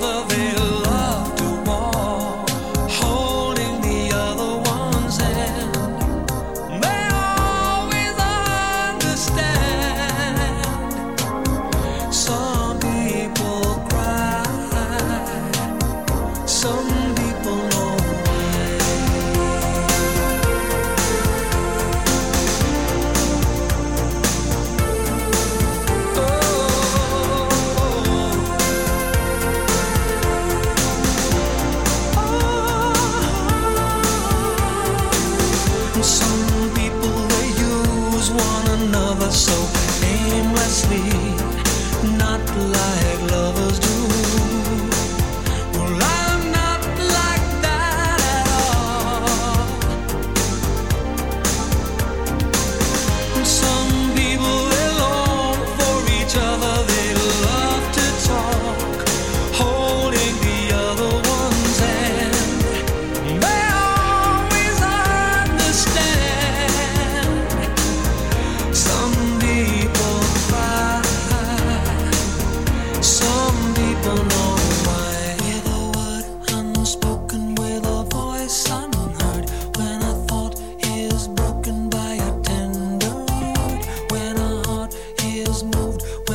The than Some people they use one another so aimlessly, not like lovers do.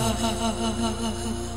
other.